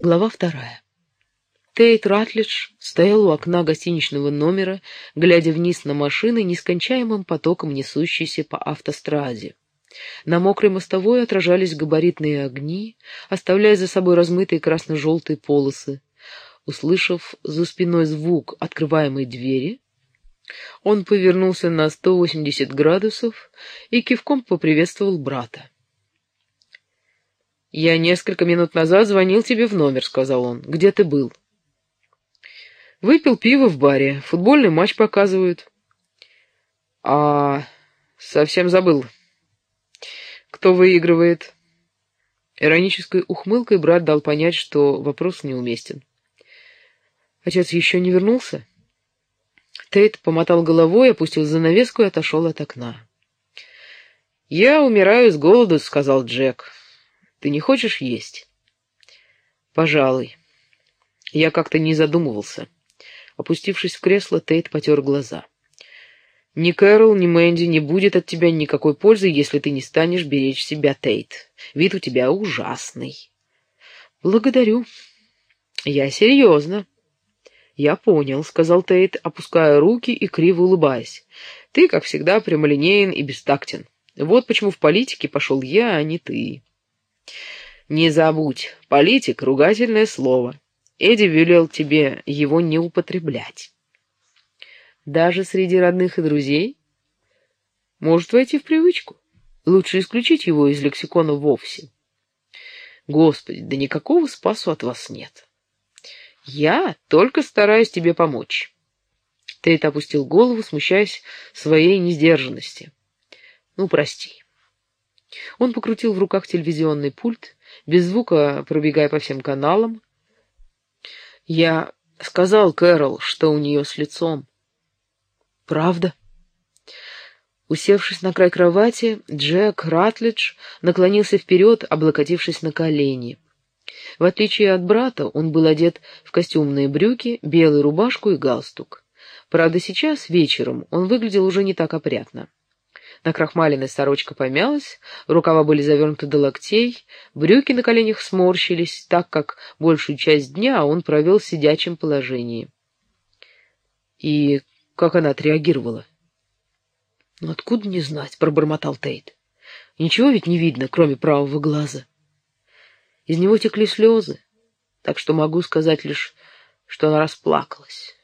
Глава вторая. Тейт Ратлидж стоял у окна гостиничного номера, глядя вниз на машины, нескончаемым потоком несущиеся по автостраде. На мокрой мостовой отражались габаритные огни, оставляя за собой размытые красно-желтые полосы. Услышав за спиной звук открываемой двери, он повернулся на 180 градусов и кивком поприветствовал брата. «Я несколько минут назад звонил тебе в номер», — сказал он. «Где ты был?» «Выпил пиво в баре. Футбольный матч показывают». «А... совсем забыл. Кто выигрывает?» Иронической ухмылкой брат дал понять, что вопрос неуместен. «Отец еще не вернулся?» Тейт помотал головой, опустил занавеску и отошел от окна. «Я умираю с голоду», — сказал Джек. Ты не хочешь есть? Пожалуй. Я как-то не задумывался. Опустившись в кресло, Тейт потер глаза. Ни Кэрол, ни Мэнди не будет от тебя никакой пользы, если ты не станешь беречь себя, Тейт. Вид у тебя ужасный. Благодарю. Я серьезно. Я понял, сказал Тейт, опуская руки и криво улыбаясь. Ты, как всегда, прямолинеен и бестактен. Вот почему в политике пошел я, а не ты. Не забудь, политик — ругательное слово. Эдди велел тебе его не употреблять. Даже среди родных и друзей? Может войти в привычку. Лучше исключить его из лексикона вовсе. Господи, да никакого спасу от вас нет. Я только стараюсь тебе помочь. Тейт опустил голову, смущаясь своей несдержанности. Ну, прости. Он покрутил в руках телевизионный пульт, без звука пробегая по всем каналам. Я сказал Кэрол, что у нее с лицом. Правда? Усевшись на край кровати, Джек Ратлидж наклонился вперед, облокотившись на колени. В отличие от брата, он был одет в костюмные брюки, белую рубашку и галстук. Правда, сейчас, вечером, он выглядел уже не так опрятно. Накрахмаленная сорочка помялась, рукава были завернуты до локтей, брюки на коленях сморщились, так как большую часть дня он провел в сидячем положении. И как она отреагировала? «Ну, откуда не знать?» — пробормотал Тейт. «Ничего ведь не видно, кроме правого глаза. Из него текли слезы, так что могу сказать лишь, что она расплакалась.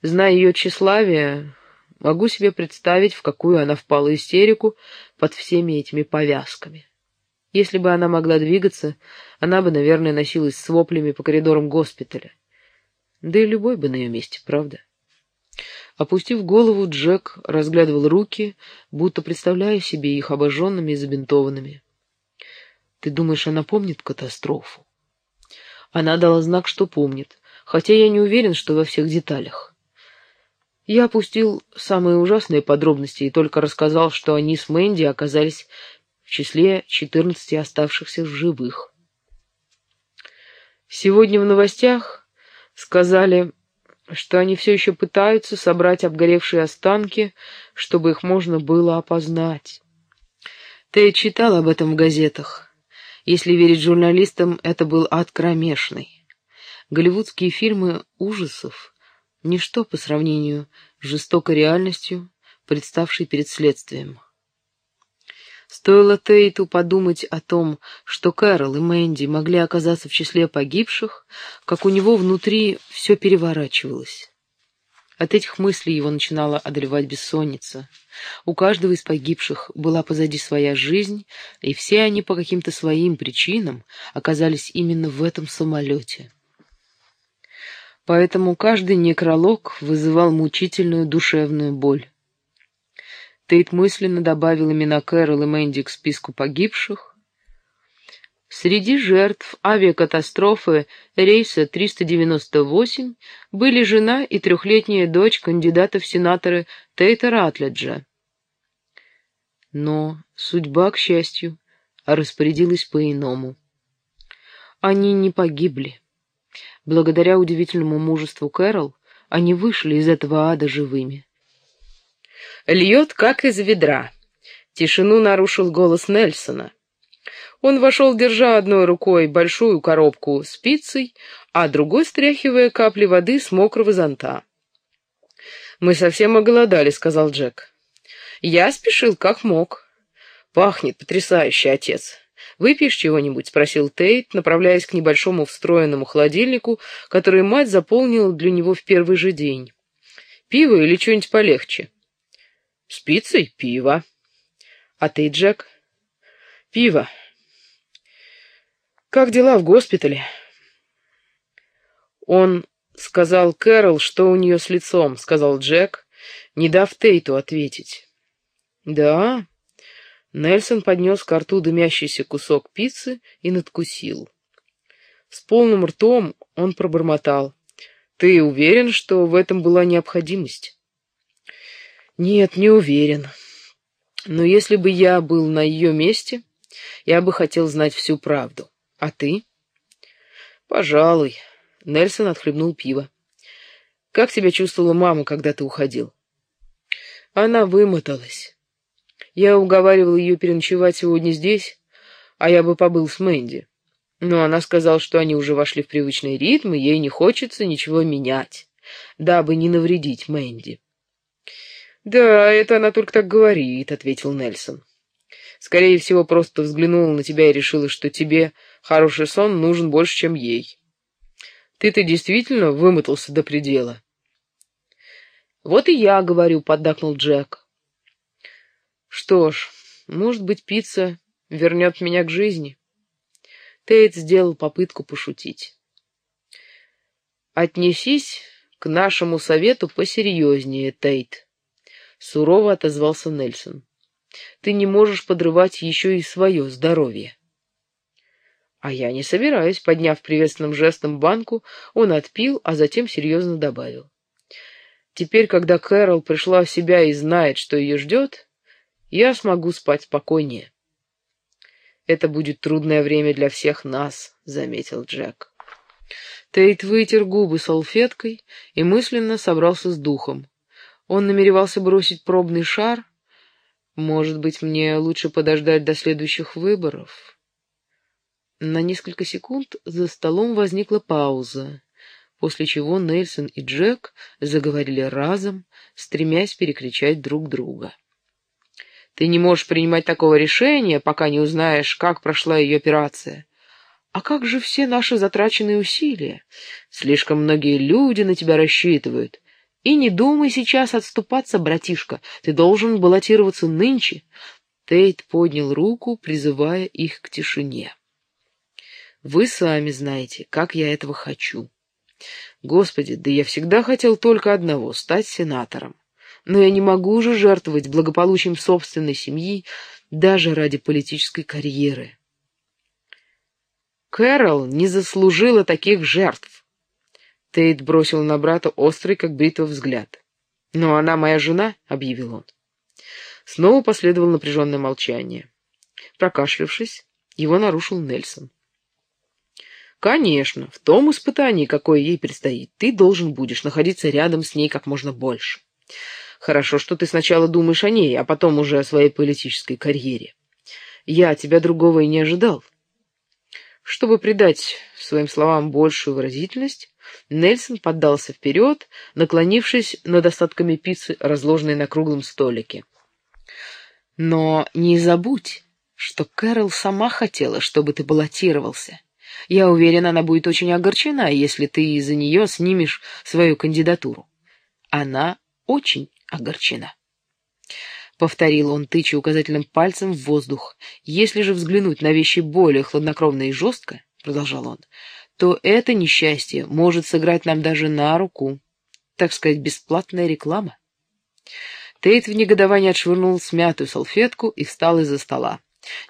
Зная ее тщеславие, Могу себе представить, в какую она впала истерику под всеми этими повязками. Если бы она могла двигаться, она бы, наверное, носилась с воплями по коридорам госпиталя. Да и любой бы на ее месте, правда? Опустив голову, Джек разглядывал руки, будто представляя себе их обожженными и забинтованными. «Ты думаешь, она помнит катастрофу?» Она дала знак, что помнит, хотя я не уверен, что во всех деталях. Я опустил самые ужасные подробности и только рассказал, что они с Мэнди оказались в числе четырнадцати оставшихся в живых. Сегодня в новостях сказали, что они все еще пытаются собрать обгоревшие останки, чтобы их можно было опознать. Ты читал об этом в газетах. Если верить журналистам, это был ад кромешный. Голливудские фильмы ужасов — Ничто по сравнению с жестокой реальностью, представшей перед следствием. Стоило Тейту подумать о том, что Кэрол и Мэнди могли оказаться в числе погибших, как у него внутри все переворачивалось. От этих мыслей его начинала одолевать бессонница. У каждого из погибших была позади своя жизнь, и все они по каким-то своим причинам оказались именно в этом самолете поэтому каждый некролог вызывал мучительную душевную боль. Тейт мысленно добавил имена Кэрол и Мэнди к списку погибших. Среди жертв авиакатастрофы рейса 398 были жена и трехлетняя дочь кандидата в сенаторы Тейта Ратледжа. Но судьба, к счастью, распорядилась по-иному. Они не погибли. Благодаря удивительному мужеству Кэрол, они вышли из этого ада живыми. «Льет, как из ведра», — тишину нарушил голос Нельсона. Он вошел, держа одной рукой большую коробку с а другой стряхивая капли воды с мокрого зонта. «Мы совсем оголодали», — сказал Джек. «Я спешил, как мог. Пахнет потрясающе, отец. Выпьешь чего-нибудь?» — спросил Тейт, направляясь к небольшому встроенному холодильнику, который мать заполнила для него в первый же день. «Пиво или что-нибудь полегче?» «С пиццей — пиво. А ты, Джек?» «Пиво. Как дела в госпитале?» Он сказал Кэрол, что у нее с лицом, сказал Джек, не дав Тейту ответить. «Да?» Нельсон поднес к рту дымящийся кусок пиццы и надкусил. С полным ртом он пробормотал. «Ты уверен, что в этом была необходимость?» «Нет, не уверен. Но если бы я был на ее месте, я бы хотел знать всю правду. А ты? Пожалуй. Нельсон отхлебнул пиво. Как себя чувствовала мама, когда ты уходил? Она вымоталась. Я уговаривал ее переночевать сегодня здесь, а я бы побыл с Мэнди. Но она сказала, что они уже вошли в привычный ритм, и ей не хочется ничего менять, дабы не навредить Мэнди. «Да, это она только так говорит», — ответил Нельсон. «Скорее всего, просто взглянула на тебя и решила, что тебе хороший сон нужен больше, чем ей. Ты-то действительно вымотался до предела». «Вот и я говорю», — поддакнул Джек. «Что ж, может быть, пицца вернет меня к жизни». Тейт сделал попытку пошутить. «Отнесись к нашему совету посерьезнее, Тейт». Сурово отозвался Нельсон. Ты не можешь подрывать еще и свое здоровье. А я не собираюсь, подняв приветственным жестом банку, он отпил, а затем серьезно добавил. Теперь, когда Кэрол пришла в себя и знает, что ее ждет, я смогу спать спокойнее. Это будет трудное время для всех нас, — заметил Джек. Тейт вытер губы салфеткой и мысленно собрался с духом. Он намеревался бросить пробный шар. Может быть, мне лучше подождать до следующих выборов? На несколько секунд за столом возникла пауза, после чего Нельсон и Джек заговорили разом, стремясь перекричать друг друга. «Ты не можешь принимать такого решения, пока не узнаешь, как прошла ее операция. А как же все наши затраченные усилия? Слишком многие люди на тебя рассчитывают. И не думай сейчас отступаться, братишка, ты должен баллотироваться нынче. Тейт поднял руку, призывая их к тишине. Вы сами знаете, как я этого хочу. Господи, да я всегда хотел только одного — стать сенатором. Но я не могу же жертвовать благополучием собственной семьи даже ради политической карьеры. Кэрол не заслужила таких жертв. Тейт бросил на брата острый, как бритва, взгляд. «Но она моя жена», — объявил он. Снова последовало напряженное молчание. Прокашлявшись, его нарушил Нельсон. «Конечно, в том испытании, какое ей предстоит, ты должен будешь находиться рядом с ней как можно больше. Хорошо, что ты сначала думаешь о ней, а потом уже о своей политической карьере. Я тебя другого и не ожидал». Чтобы придать своим словам большую выразительность, Нельсон поддался вперед, наклонившись над остатками пиццы, разложенной на круглом столике. «Но не забудь, что Кэрол сама хотела, чтобы ты баллотировался. Я уверен, она будет очень огорчена, если ты из-за нее снимешь свою кандидатуру. Она очень огорчена». Повторил он, тыча указательным пальцем в воздух. «Если же взглянуть на вещи более хладнокровно и жестко, — продолжал он, то это несчастье может сыграть нам даже на руку. Так сказать, бесплатная реклама. Тейт в негодовании отшвырнул смятую салфетку и встал из-за стола.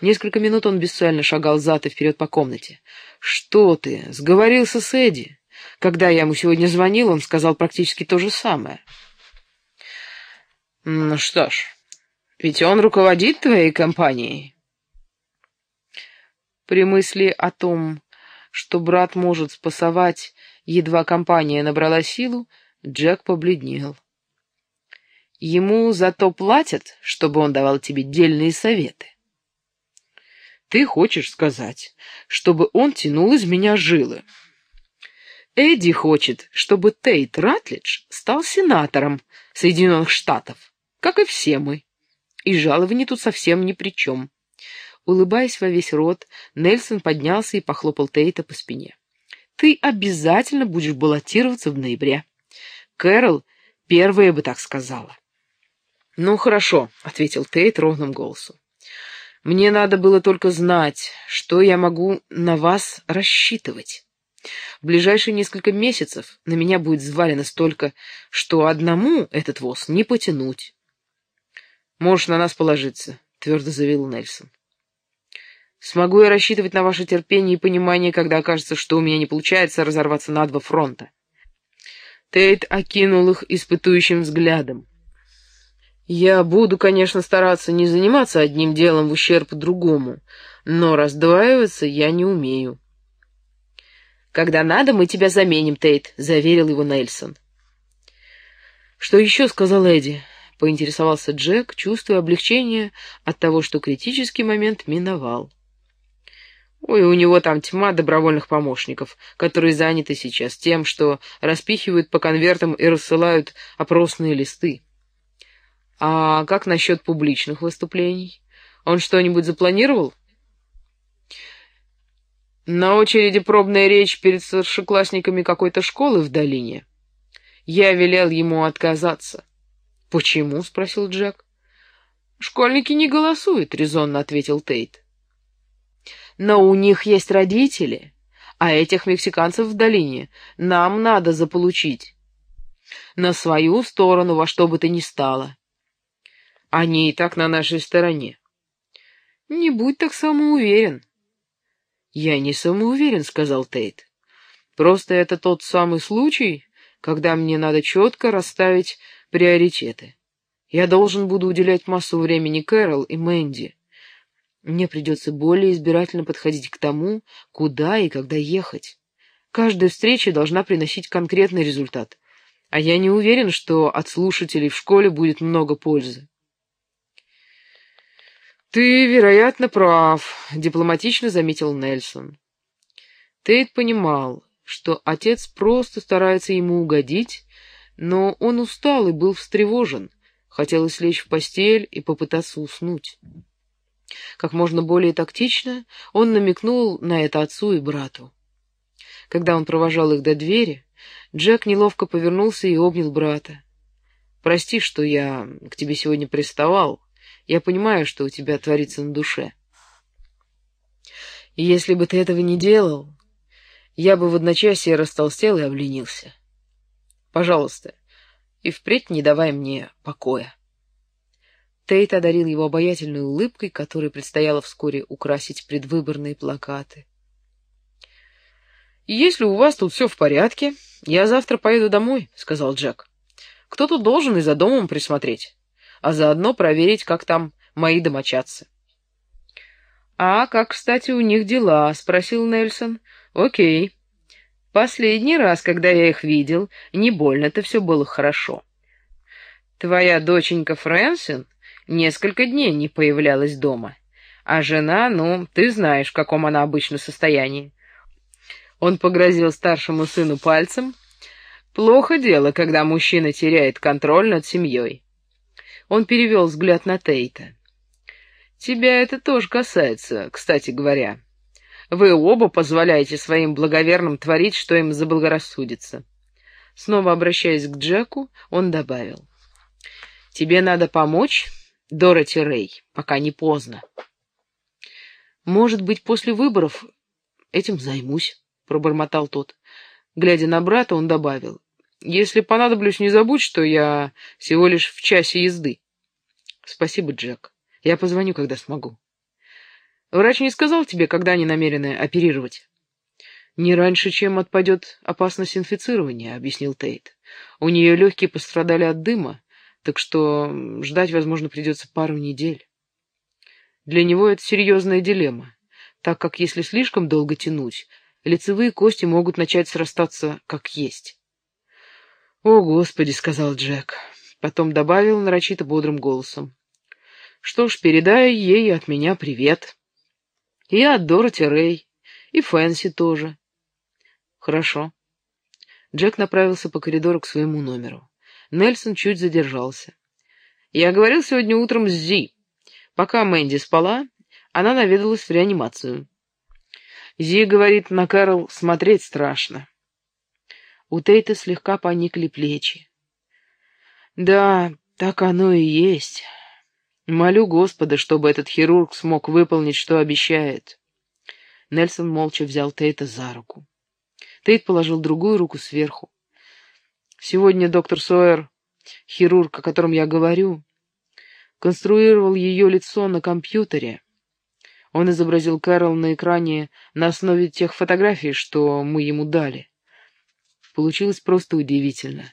Несколько минут он бесцельно шагал зад и вперед по комнате. «Что ты? Сговорился с Эдди. Когда я ему сегодня звонил, он сказал практически то же самое». «Ну что ж, ведь он руководит твоей компанией». При мысли о том, что брат может спасовать, едва компания набрала силу, Джек побледнел. Ему зато платят, чтобы он давал тебе дельные советы. Ты хочешь сказать, чтобы он тянул из меня жилы? Эдди хочет, чтобы Тейт Ратлидж стал сенатором Соединенных Штатов, как и все мы. И жалование тут совсем ни при чем. Улыбаясь во весь рот, Нельсон поднялся и похлопал Тейта по спине. «Ты обязательно будешь баллотироваться в ноябре. Кэрол первая бы так сказала». «Ну, хорошо», — ответил Тейт ровным голосом. «Мне надо было только знать, что я могу на вас рассчитывать. В ближайшие несколько месяцев на меня будет взвалено столько, что одному этот воз не потянуть». «Можешь на нас положиться», — твердо заявил Нельсон. Смогу я рассчитывать на ваше терпение и понимание, когда окажется, что у меня не получается разорваться на два фронта?» Тейт окинул их испытующим взглядом. «Я буду, конечно, стараться не заниматься одним делом в ущерб другому, но раздваиваться я не умею». «Когда надо, мы тебя заменим, Тейт», — заверил его Нельсон. «Что еще?» — сказал Эдди. Поинтересовался Джек, чувствуя облегчение от того, что критический момент миновал. Ой, у него там тьма добровольных помощников, которые заняты сейчас тем, что распихивают по конвертам и рассылают опросные листы. А как насчет публичных выступлений? Он что-нибудь запланировал? На очереди пробная речь перед старшеклассниками какой-то школы в долине. Я велел ему отказаться. «Почему?» — спросил Джек. «Школьники не голосуют», — резонно ответил Тейт но у них есть родители, а этих мексиканцев в долине нам надо заполучить. На свою сторону во что бы то ни стало. Они и так на нашей стороне. Не будь так самоуверен. Я не самоуверен, сказал Тейт. Просто это тот самый случай, когда мне надо четко расставить приоритеты. Я должен буду уделять массу времени Кэрол и Мэнди. Мне придется более избирательно подходить к тому, куда и когда ехать. Каждая встреча должна приносить конкретный результат, а я не уверен, что от слушателей в школе будет много пользы. «Ты, вероятно, прав», — дипломатично заметил Нельсон. Тейт понимал, что отец просто старается ему угодить, но он устал и был встревожен, хотелось лечь в постель и попытаться уснуть. Как можно более тактично он намекнул на это отцу и брату. Когда он провожал их до двери, Джек неловко повернулся и обнял брата. «Прости, что я к тебе сегодня приставал. Я понимаю, что у тебя творится на душе. Если бы ты этого не делал, я бы в одночасье растолстел и обленился. Пожалуйста, и впредь не давай мне покоя». Тейт одарил его обаятельной улыбкой, которой предстояло вскоре украсить предвыборные плакаты. «Если у вас тут все в порядке, я завтра поеду домой», — сказал Джек. «Кто тут должен и за домом присмотреть, а заодно проверить, как там мои домочадцы». «А как, кстати, у них дела?» — спросил Нельсон. «Окей. Последний раз, когда я их видел, не больно-то все было хорошо. Твоя доченька Фрэнсин несколько дней не появлялась дома. А жена, ну, ты знаешь, в каком она обычно состоянии. Он погрозил старшему сыну пальцем. Плохо дело, когда мужчина теряет контроль над семьей. Он перевел взгляд на Тейта. Тебя это тоже касается, кстати говоря. Вы оба позволяете своим благоверным творить, что им заблагорассудится. Снова обращаясь к Джеку, он добавил. Тебе надо помочь Дороти Рэй, пока не поздно. Может быть, после выборов этим займусь, пробормотал тот. Глядя на брата, он добавил. Если понадоблюсь, не забудь, что я всего лишь в часе езды. Спасибо, Джек. Я позвоню, когда смогу. Врач не сказал тебе, когда они намерены оперировать? Не раньше, чем отпадет опасность инфицирования, объяснил Тейт. У нее легкие пострадали от дыма, так что ждать, возможно, придется пару недель. Для него это серьезная дилемма, так как если слишком долго тянуть, лицевые кости могут начать срастаться как есть. «О, Господи!» — сказал Джек. Потом добавил нарочито бодрым голосом. «Что ж, передай ей от меня привет». И от Дороти Рэй, и Фэнси тоже. Хорошо. Джек направился по коридору к своему номеру. Нельсон чуть задержался. Я говорил сегодня утром с Зи. Пока Мэнди спала, она наведалась в реанимацию. Зи говорит, на Кэрол смотреть страшно. У Тейта слегка поникли плечи. Да, так оно и есть. Молю Господа, чтобы этот хирург смог выполнить, что обещает. Нельсон молча взял Тейта за руку. Тейт положил другую руку сверху. Сегодня доктор Сойер, хирург, о котором я говорю, конструировал ее лицо на компьютере. Он изобразил Кэрол на экране на основе тех фотографий, что мы ему дали. Получилось просто удивительно.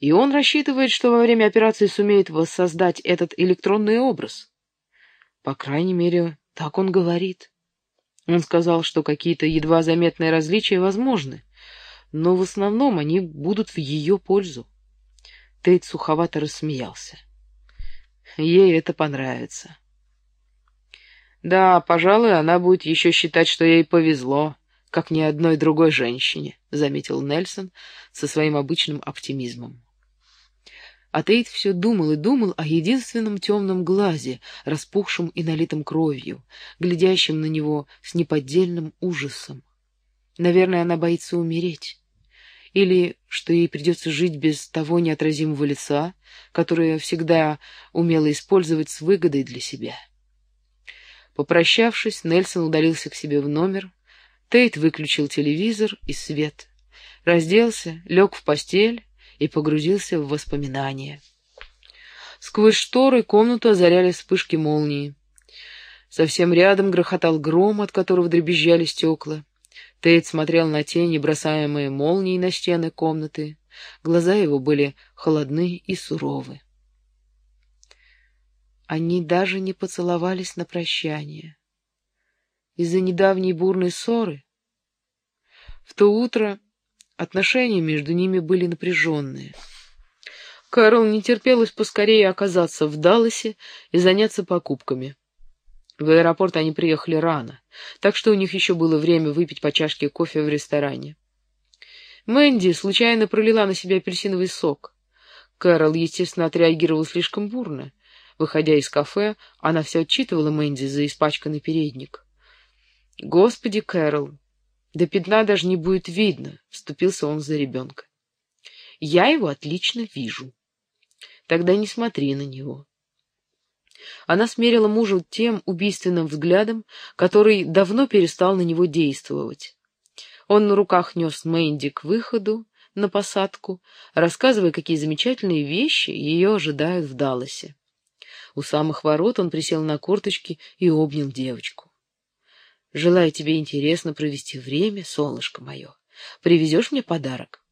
И он рассчитывает, что во время операции сумеет воссоздать этот электронный образ. По крайней мере, так он говорит. Он сказал, что какие-то едва заметные различия возможны, но в основном они будут в ее пользу. Тейт суховато рассмеялся. Ей это понравится. Да, пожалуй, она будет еще считать, что ей повезло, как ни одной другой женщине, — заметил Нельсон со своим обычным оптимизмом. А Тейт все думал и думал о единственном темном глазе, распухшем и налитом кровью, глядящем на него с неподдельным ужасом. Наверное, она боится умереть. Или что ей придется жить без того неотразимого лица, которое всегда умела использовать с выгодой для себя. Попрощавшись, Нельсон удалился к себе в номер. Тейт выключил телевизор и свет. Разделся, лег в постель и погрузился в воспоминания. Сквозь шторы комнату озаряли вспышки молнии. Совсем рядом грохотал гром, от которого дребезжали стекла. Тейт смотрел на тени, бросаемые молнией на стены комнаты. Глаза его были холодны и суровы. Они даже не поцеловались на прощание. Из-за недавней бурной ссоры в то утро Отношения между ними были напряженные. Кэрол не терпелось поскорее оказаться в Далласе и заняться покупками. В аэропорт они приехали рано, так что у них еще было время выпить по чашке кофе в ресторане. Мэнди случайно пролила на себя апельсиновый сок. Кэрол, естественно, отреагировала слишком бурно. Выходя из кафе, она все отчитывала Мэнди за испачканный передник. «Господи, Кэрол, до пятна даже не будет видно, — вступился он за ребенка. Я его отлично вижу. Тогда не смотри на него. Она смерила мужа тем убийственным взглядом, который давно перестал на него действовать. Он на руках нес Мэнди к выходу, на посадку, рассказывая, какие замечательные вещи ее ожидают в Далласе. У самых ворот он присел на корточки и обнял девочку. Желаю тебе интересно провести время, солнышко мое. Привезешь мне подарок?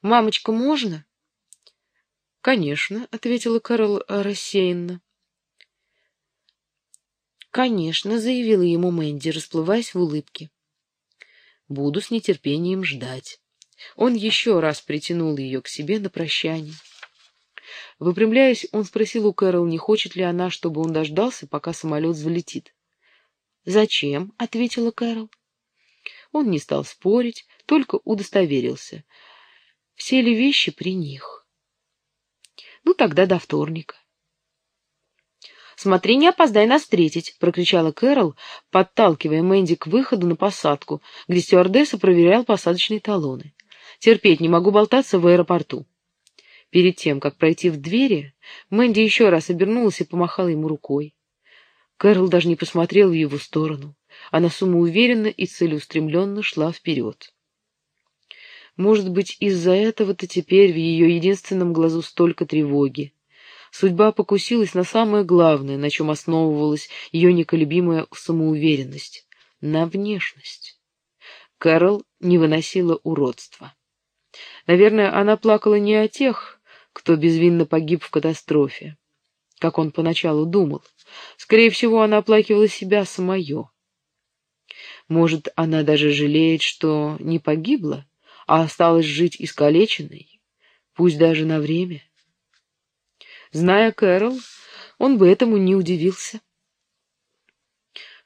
Мамочка, можно? Конечно, — ответила Карл рассеянно. Конечно, — заявила ему Мэнди, расплываясь в улыбке. Буду с нетерпением ждать. Он еще раз притянул ее к себе на прощание. Выпрямляясь, он спросил у Кэрол, не хочет ли она, чтобы он дождался, пока самолет взлетит. «Зачем?» — ответила Кэрол. Он не стал спорить, только удостоверился. Все ли вещи при них? Ну, тогда до вторника. «Смотри, не опоздай нас встретить!» — прокричала Кэрол, подталкивая Мэнди к выходу на посадку, где стюардесса проверял посадочные талоны. «Терпеть не могу болтаться в аэропорту». Перед тем, как пройти в двери, Мэнди еще раз обернулась и помахала ему рукой. Кэрол даже не посмотрел в его сторону. Она самоуверенно и целеустремленно шла вперед. Может быть, из-за этого-то теперь в ее единственном глазу столько тревоги. Судьба покусилась на самое главное, на чем основывалась ее неколебимая самоуверенность — на внешность. Кэрол не выносила уродства. Наверное, она плакала не о тех, кто безвинно погиб в катастрофе, как он поначалу думал. Скорее всего, она оплакивала себя самое. Может, она даже жалеет, что не погибла, а осталась жить искалеченной, пусть даже на время. Зная Кэрол, он бы этому не удивился.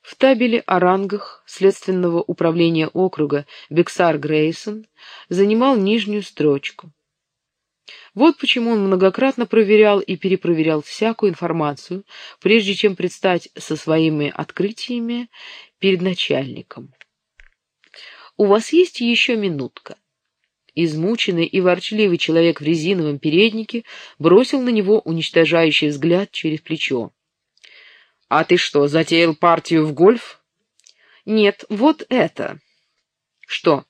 В табеле о рангах Следственного управления округа Бексар Грейсон занимал нижнюю строчку. Вот почему он многократно проверял и перепроверял всякую информацию, прежде чем предстать со своими открытиями перед начальником. «У вас есть еще минутка?» Измученный и ворчливый человек в резиновом переднике бросил на него уничтожающий взгляд через плечо. «А ты что, затеял партию в гольф?» «Нет, вот это». «Что?»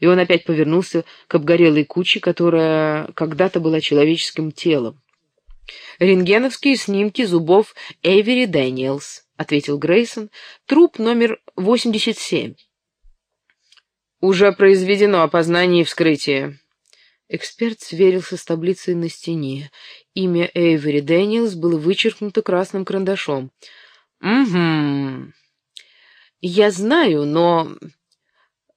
И он опять повернулся к обгорелой куче, которая когда-то была человеческим телом. «Рентгеновские снимки зубов Эйвери Дэниелс», — ответил Грейсон. «Труп номер 87». «Уже произведено опознание и вскрытие». Эксперт сверился с таблицей на стене. Имя Эйвери Дэниелс было вычеркнуто красным карандашом. «Угу. Я знаю, но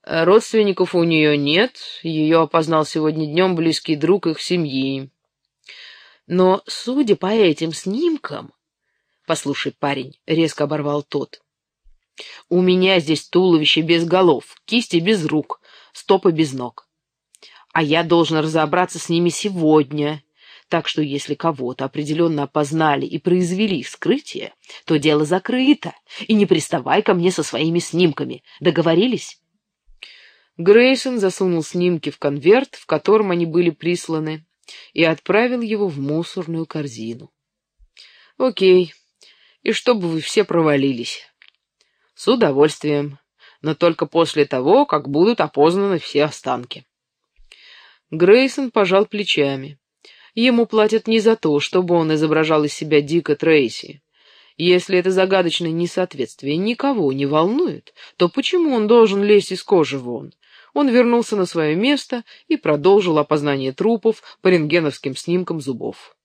родственников у нее нет. Ее опознал сегодня днем близкий друг их семьи. Но, судя по этим снимкам...» «Послушай, парень», — резко оборвал тот, — «у меня здесь туловище без голов, кисти без рук, стопы без ног. А я должен разобраться с ними сегодня» Так что если кого-то определенно опознали и произвели вскрытие, то дело закрыто, и не приставай ко мне со своими снимками. Договорились?» Грейсон засунул снимки в конверт, в котором они были присланы, и отправил его в мусорную корзину. «Окей. И чтобы вы все провалились. С удовольствием, но только после того, как будут опознаны все останки». Грейсон пожал плечами. Ему платят не за то, чтобы он изображал из себя Дика Трейси. Если это загадочное несоответствие никого не волнует, то почему он должен лезть из кожи вон? Он вернулся на свое место и продолжил опознание трупов по рентгеновским снимкам зубов.